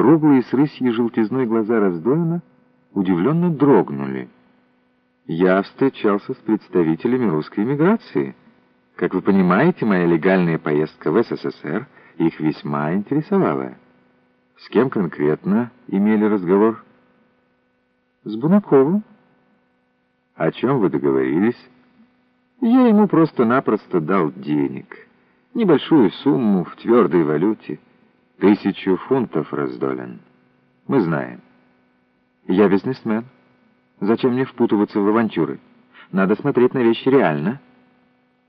Круглые с рысьей желтизной глаза Раздоина удивленно дрогнули. «Я встречался с представителями русской эмиграции. Как вы понимаете, моя легальная поездка в СССР их весьма интересовала. С кем конкретно имели разговор?» «С Бунаковым». «О чем вы договорились?» «Я ему просто-напросто дал денег. Небольшую сумму в твердой валюте». Тысячу фунтов раздолен. Мы знаем. Я бизнесмен. Зачем мне впутываться в авантюры? Надо смотреть на вещи реально.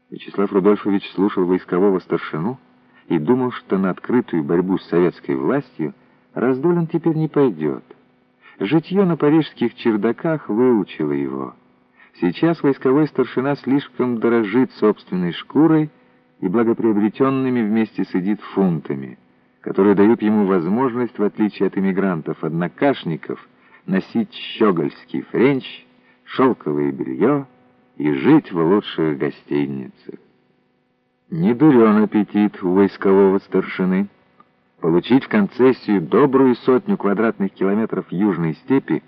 Вячеслав Рудольфович слушал войскового старшину и думал, что на открытую борьбу с советской властью Раздолин теперь не пойдет. Житье на парижских чердаках выучило его. Сейчас войсковой старшина слишком дорожит собственной шкурой и благоприобретенными вместе с Эдит фунтами которые дают ему возможность, в отличие от иммигрантов-однокашников, носить щегольский френч, шелковое белье и жить в лучших гостиницах. Не дурен аппетит у войскового старшины. Получить в концессию добрую сотню квадратных километров южной степи,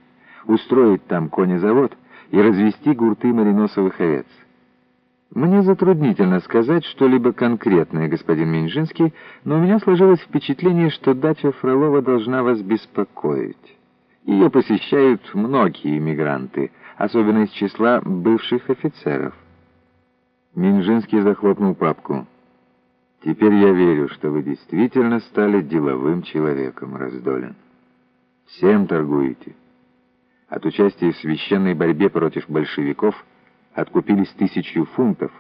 устроить там конезавод и развести гурты мариносовых овец — мне затруднительно сказать что-либо конкретное, господин Минжинский, но у меня сложилось впечатление, что дача Фролова должна вас беспокоить. Ее посещают многие иммигранты, особенно из числа бывших офицеров. Минжинский захлопнул папку. «Теперь я верю, что вы действительно стали деловым человеком, Раздолин. Всем торгуете. От участия в священной борьбе против большевиков – откупились тысячу фунтов,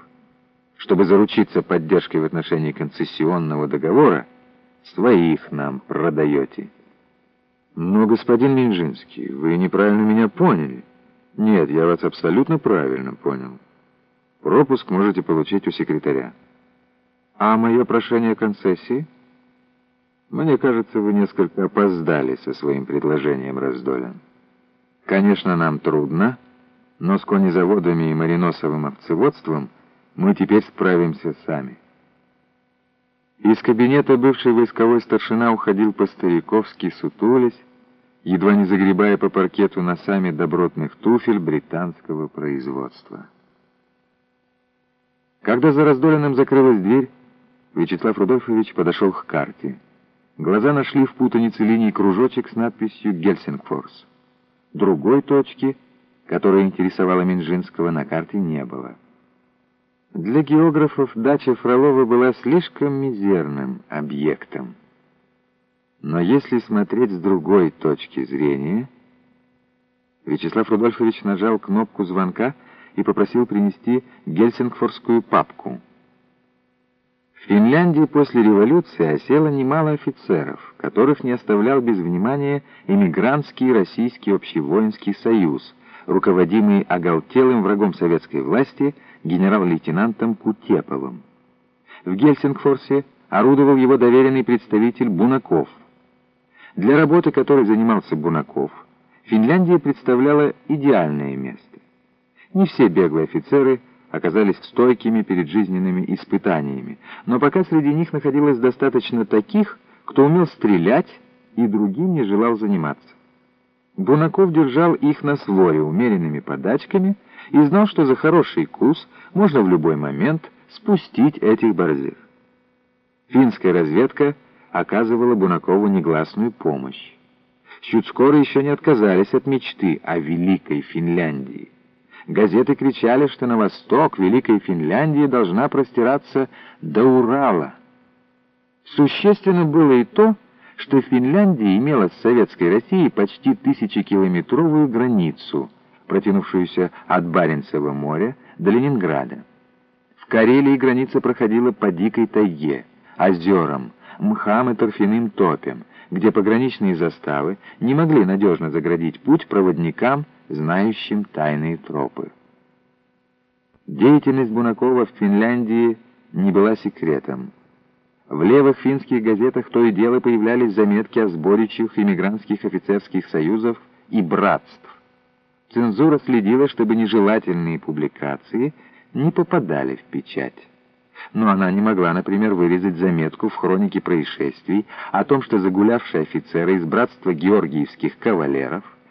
чтобы заручиться поддержкой в отношении концессионного договора, своих нам продаете. Но, господин Минжинский, вы неправильно меня поняли. Нет, я вас абсолютно правильно понял. Пропуск можете получить у секретаря. А мое прошение концессии? Мне кажется, вы несколько опоздали со своим предложением, Раздолин. Конечно, нам трудно, но с конезаводами и мариносовым овцеводством мы теперь справимся сами. Из кабинета бывший войсковой старшина уходил по-стариковски, сутулясь, едва не загребая по паркету носами добротных туфель британского производства. Когда за раздоленным закрылась дверь, Вячеслав Рудольфович подошел к карте. Глаза нашли в путанице линий кружочек с надписью «Гельсингфорс». Другой точки — которая интересовала Минжинского, на карте не было. Для географов дача Фролова была слишком мизерным объектом. Но если смотреть с другой точки зрения... Вячеслав Рудольфович нажал кнопку звонка и попросил принести гельсингфорскую папку. В Финляндии после революции осело немало офицеров, которых не оставлял без внимания эмигрантский российский общевоинский союз — руководимый оголтелым врагом советской власти генерал-лейтенантом Кутеповым. В Гельсингфорсе орудовал его доверенный представитель Бунаков. Для работы, которой занимался Бунаков, Финляндия представляла идеальное место. Не все беглые офицеры оказались стойкими перед жизненными испытаниями, но пока среди них находилось достаточно таких, кто умел стрелять и другим не желал заниматься. Бунаков держал их на своре умеренными подачками и знал, что за хороший кус можно в любой момент спустить этих борзых. Финская разведка оказывала Бунакову негласную помощь. Щуцкоры еще не отказались от мечты о Великой Финляндии. Газеты кричали, что на восток Великой Финляндии должна простираться до Урала. Существенно было и то, что Финляндия имела с Советской Россией почти тысячекилометровую границу, протянувшуюся от Баренцева моря до Ленинграда. В Карелии граница проходила по дикой тайге, озерам, мхам и торфяным топям, где пограничные заставы не могли надежно заградить путь проводникам, знающим тайные тропы. Деятельность Бунакова в Финляндии не была секретом. В левых финских газетах то и дело появлялись заметки о сборищах иммигрантских офицерских союзов и братств. Цензура следила, чтобы нежелательные публикации не попадали в печать. но она не могла, например, вырезать заметку в хронике происшествий о том, что загулявшие офицеры из братства георгиевских кавалеров